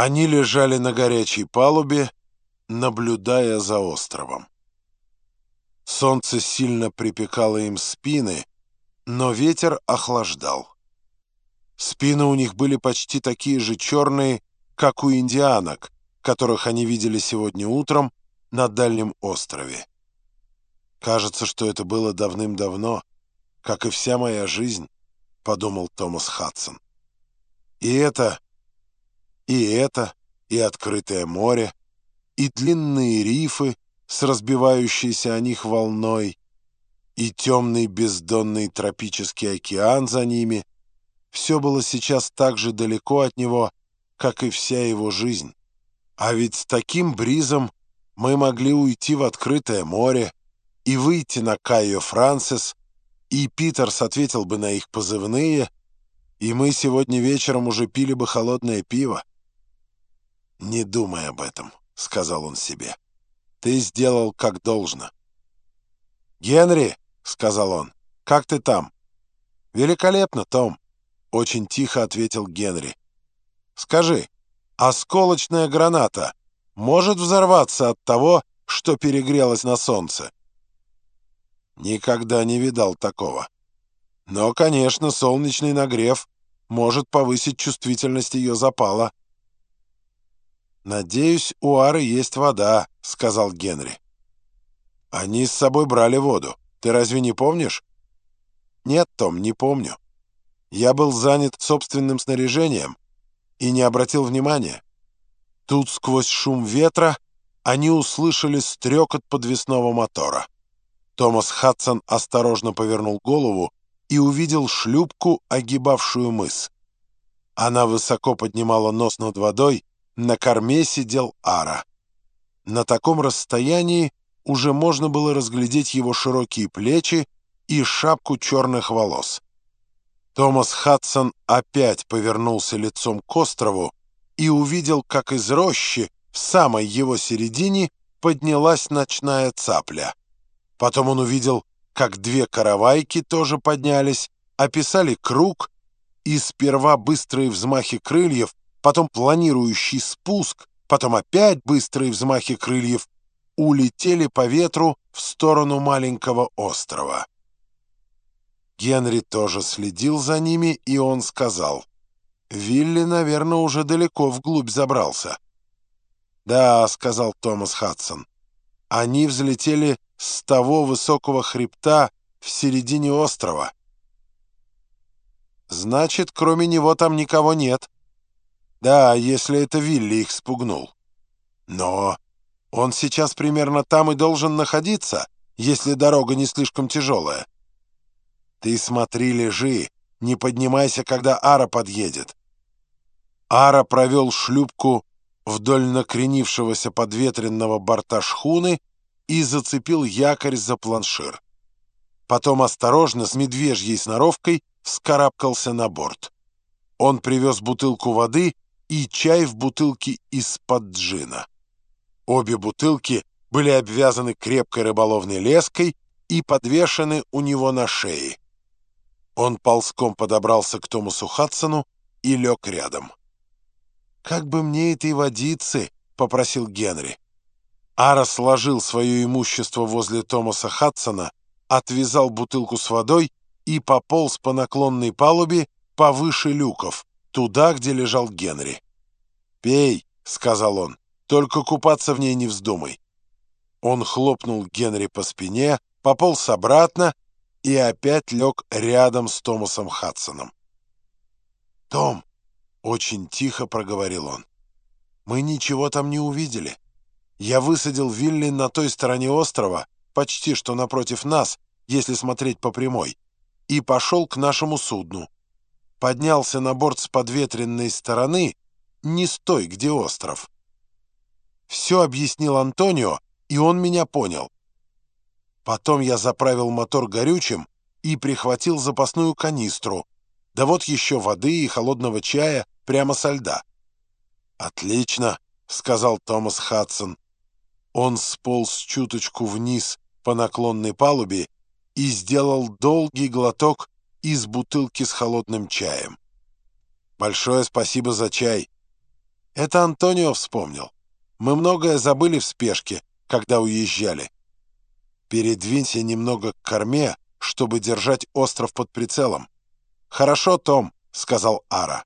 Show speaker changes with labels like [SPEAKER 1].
[SPEAKER 1] Они лежали на горячей палубе, наблюдая за островом. Солнце сильно припекало им спины, но ветер охлаждал. Спины у них были почти такие же черные, как у индианок, которых они видели сегодня утром на дальнем острове. «Кажется, что это было давным-давно, как и вся моя жизнь», — подумал Томас Хадсон. «И это, и это, и открытое море, и длинные рифы с разбивающейся о них волной, и темный бездонный тропический океан за ними — все было сейчас так же далеко от него, как и вся его жизнь. А ведь с таким бризом мы могли уйти в открытое море и выйти на Кайо Франсис, и Питерс ответил бы на их позывные, и мы сегодня вечером уже пили бы холодное пиво. «Не думай об этом», — сказал он себе. «Ты сделал как должно». «Генри», — сказал он, — «как ты там?» «Великолепно, Том», — очень тихо ответил Генри. «Скажи, осколочная граната может взорваться от того, что перегрелась на солнце?» Никогда не видал такого. Но, конечно, солнечный нагрев может повысить чувствительность ее запала. «Надеюсь, у Ары есть вода», — сказал Генри. «Они с собой брали воду. Ты разве не помнишь?» «Нет, Том, не помню. Я был занят собственным снаряжением и не обратил внимания. Тут сквозь шум ветра они услышали стрекот подвесного мотора. Томас Хадсон осторожно повернул голову и увидел шлюпку, огибавшую мыс. Она высоко поднимала нос над водой, на корме сидел Ара. На таком расстоянии уже можно было разглядеть его широкие плечи и шапку черных волос. Томас Хадсон опять повернулся лицом к острову и увидел, как из рощи в самой его середине поднялась ночная цапля. Потом он увидел, как две каравайки тоже поднялись, описали круг, и сперва быстрые взмахи крыльев, потом планирующий спуск, потом опять быстрые взмахи крыльев улетели по ветру в сторону маленького острова. Генри тоже следил за ними, и он сказал, «Вилли, наверное, уже далеко вглубь забрался». «Да», — сказал Томас Хадсон, — «они взлетели с того высокого хребта в середине острова». «Значит, кроме него там никого нет». «Да, если это Вилли их спугнул». «Но он сейчас примерно там и должен находиться, если дорога не слишком тяжелая». Ты смотри, лежи, не поднимайся, когда Ара подъедет. Ара провел шлюпку вдоль накренившегося подветренного борта шхуны и зацепил якорь за планшир. Потом осторожно, с медвежьей сноровкой, вскарабкался на борт. Он привез бутылку воды и чай в бутылке из-под джина. Обе бутылки были обвязаны крепкой рыболовной леской и подвешены у него на шее. Он ползком подобрался к Томасу Хадсону и лег рядом. «Как бы мне этой водицы?» — попросил Генри. Ара сложил свое имущество возле Томаса Хадсона, отвязал бутылку с водой и пополз по наклонной палубе повыше люков, туда, где лежал Генри. «Пей», — сказал он, — «только купаться в ней не вздумай». Он хлопнул Генри по спине, пополз обратно и опять лег рядом с Томасом Хадсоном. «Том!» — очень тихо проговорил он. «Мы ничего там не увидели. Я высадил Вилли на той стороне острова, почти что напротив нас, если смотреть по прямой, и пошел к нашему судну. Поднялся на борт с подветренной стороны, не с той, где остров. Все объяснил Антонио, и он меня понял. Потом я заправил мотор горючим и прихватил запасную канистру. Да вот еще воды и холодного чая прямо со льда. «Отлично», — сказал Томас Хадсон. Он сполз чуточку вниз по наклонной палубе и сделал долгий глоток из бутылки с холодным чаем. «Большое спасибо за чай. Это Антонио вспомнил. Мы многое забыли в спешке, когда уезжали. Передвинься немного к корме, чтобы держать остров под прицелом. «Хорошо, Том», — сказал Ара.